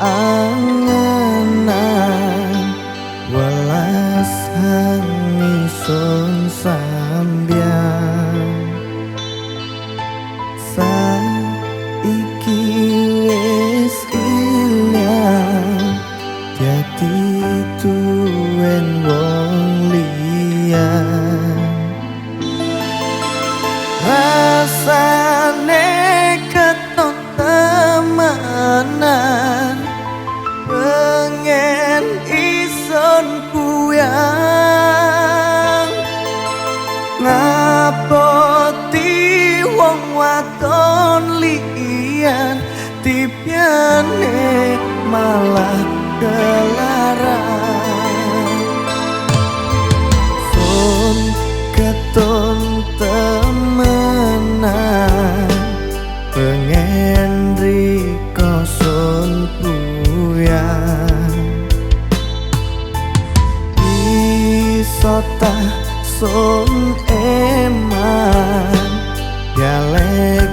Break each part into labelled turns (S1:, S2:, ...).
S1: angenan welas hangi sun sambian waton liyan tipiane malah kelarang sun keton temenan pengen riko sun puyang isota sun eman galek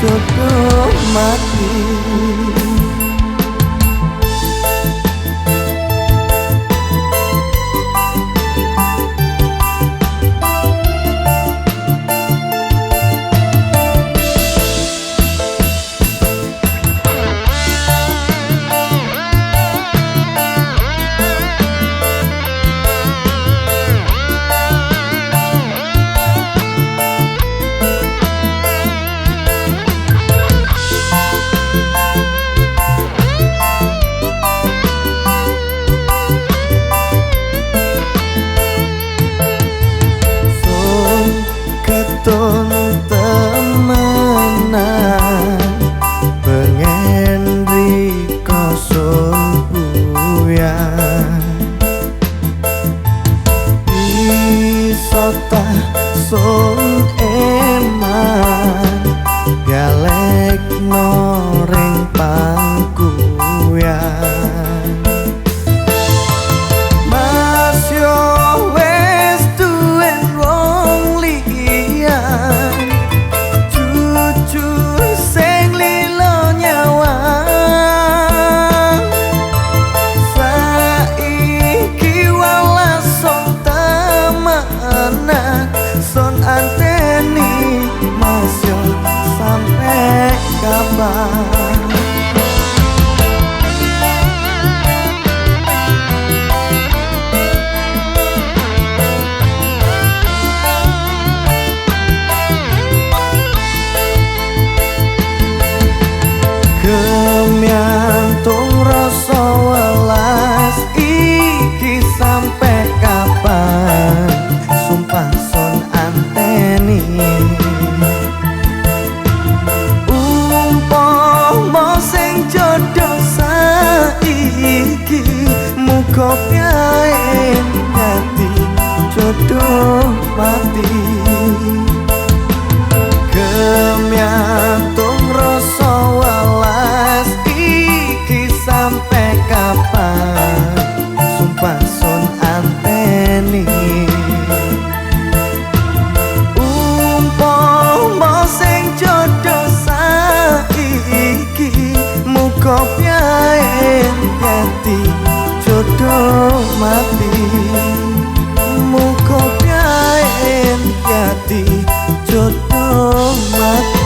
S1: jodoh mati puyang Isota Kemiantung rasa welas iki sampai kapan. Sumpah son anteni. Umpama sing jodoh saiki Muka piae dadi jodoh mati kopya enteti jodoh mati. Mu kopya enteti jodoh mati.